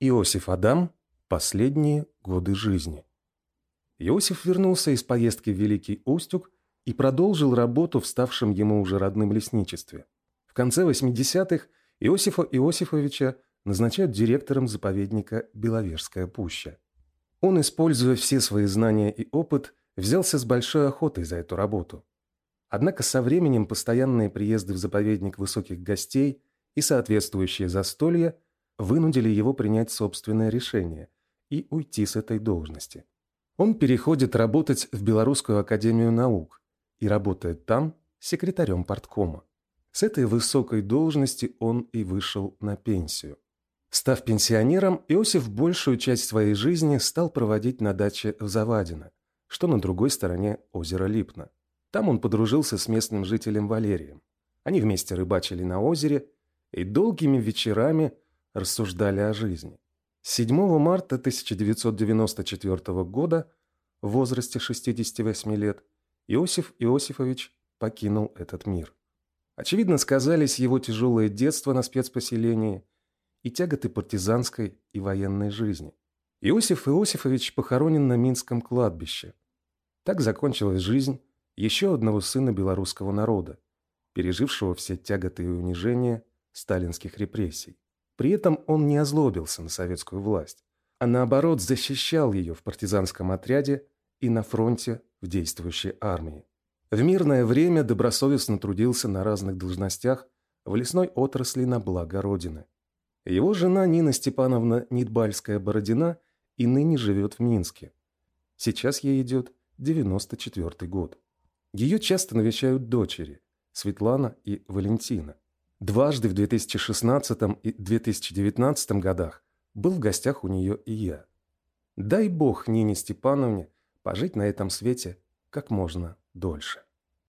Иосиф Адам. Последние годы жизни. Иосиф вернулся из поездки в Великий Устюг и продолжил работу в ставшем ему уже родным лесничестве. В конце 80-х Иосифа Иосифовича назначают директором заповедника Беловежская пуща. Он, используя все свои знания и опыт, взялся с большой охотой за эту работу. Однако со временем постоянные приезды в заповедник высоких гостей и соответствующие застолья вынудили его принять собственное решение и уйти с этой должности. Он переходит работать в Белорусскую академию наук и работает там секретарем порткома. С этой высокой должности он и вышел на пенсию. Став пенсионером, Иосиф большую часть своей жизни стал проводить на даче в Завадино, что на другой стороне озера Липна. Там он подружился с местным жителем Валерием. Они вместе рыбачили на озере и долгими вечерами рассуждали о жизни. 7 марта 1994 года в возрасте 68 лет Иосиф Иосифович покинул этот мир. Очевидно, сказались его тяжелое детство на спецпоселении и тяготы партизанской и военной жизни. Иосиф Иосифович похоронен на Минском кладбище. Так закончилась жизнь еще одного сына белорусского народа, пережившего все тяготы и унижения сталинских репрессий. При этом он не озлобился на советскую власть, а наоборот защищал ее в партизанском отряде и на фронте в действующей армии. В мирное время добросовестно трудился на разных должностях в лесной отрасли на благо Родины. Его жена Нина Степановна Нидбальская-Бородина и ныне живет в Минске. Сейчас ей идет 94 год. Ее часто навещают дочери Светлана и Валентина. Дважды в 2016 и 2019 годах был в гостях у нее и я. Дай бог Нине Степановне пожить на этом свете как можно дольше.